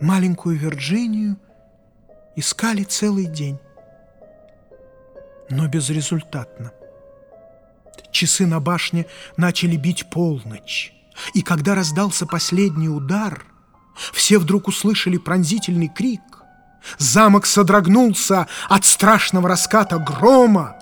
Маленькую Вирджинию искали целый день, но безрезультатно. Часы на башне начали бить полночь, и когда раздался последний удар, все вдруг услышали пронзительный крик. Замок содрогнулся от страшного раската грома,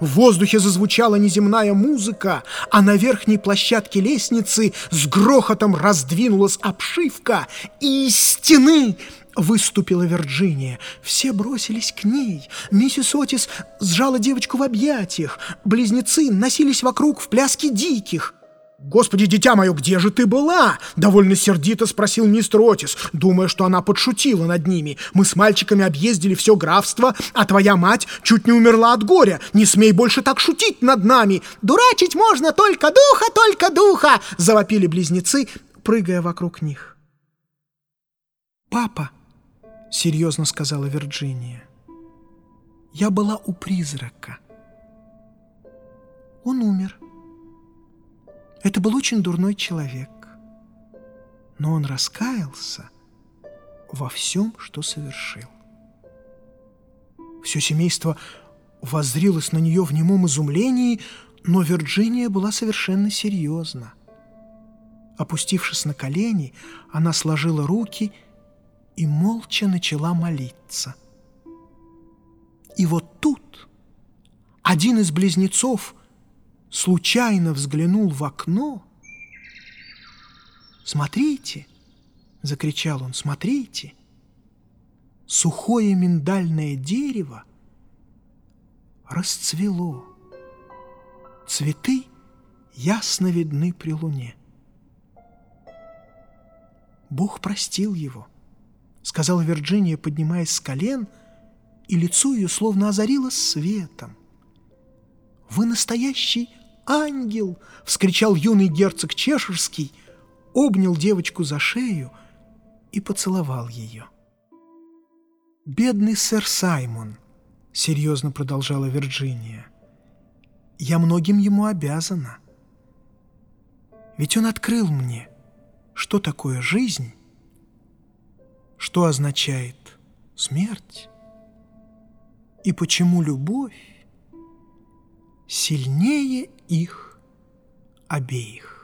в воздухе зазвучала неземная музыка, а на верхней площадке лестницы с грохотом раздвинулась обшивка, и из стены выступила Вирджиния. Все бросились к ней. Миссис Отис сжала девочку в объятиях. Близнецы носились вокруг в пляске диких. «Господи, дитя мое, где же ты была?» — довольно сердито спросил мистер Отис, думая, что она подшутила над ними. «Мы с мальчиками объездили все графство, а твоя мать чуть не умерла от горя. Не смей больше так шутить над нами!» «Дурачить можно только духа, только духа!» — завопили близнецы, прыгая вокруг них. «Папа!» — серьезно сказала Вирджиния. «Я была у призрака. Он умер». Это был очень дурной человек, но он раскаялся во всем, что совершил. Все семейство воззрилось на нее в немом изумлении, но Вирджиния была совершенно серьезна. Опустившись на колени, она сложила руки и молча начала молиться. И вот тут один из близнецов – случайно взглянул в окно. «Смотрите!» — закричал он, «смотрите!» Сухое миндальное дерево расцвело. Цветы ясно видны при луне. Бог простил его, сказала Вирджиния, поднимаясь с колен, и лицо ее словно озарило светом. Вы настоящий ангел!» — вскричал юный герцог Чеширский, обнял девочку за шею и поцеловал ее. «Бедный сэр Саймон», — серьезно продолжала Вирджиния, — «я многим ему обязана. Ведь он открыл мне, что такое жизнь, что означает смерть и почему любовь сильнее их обеих.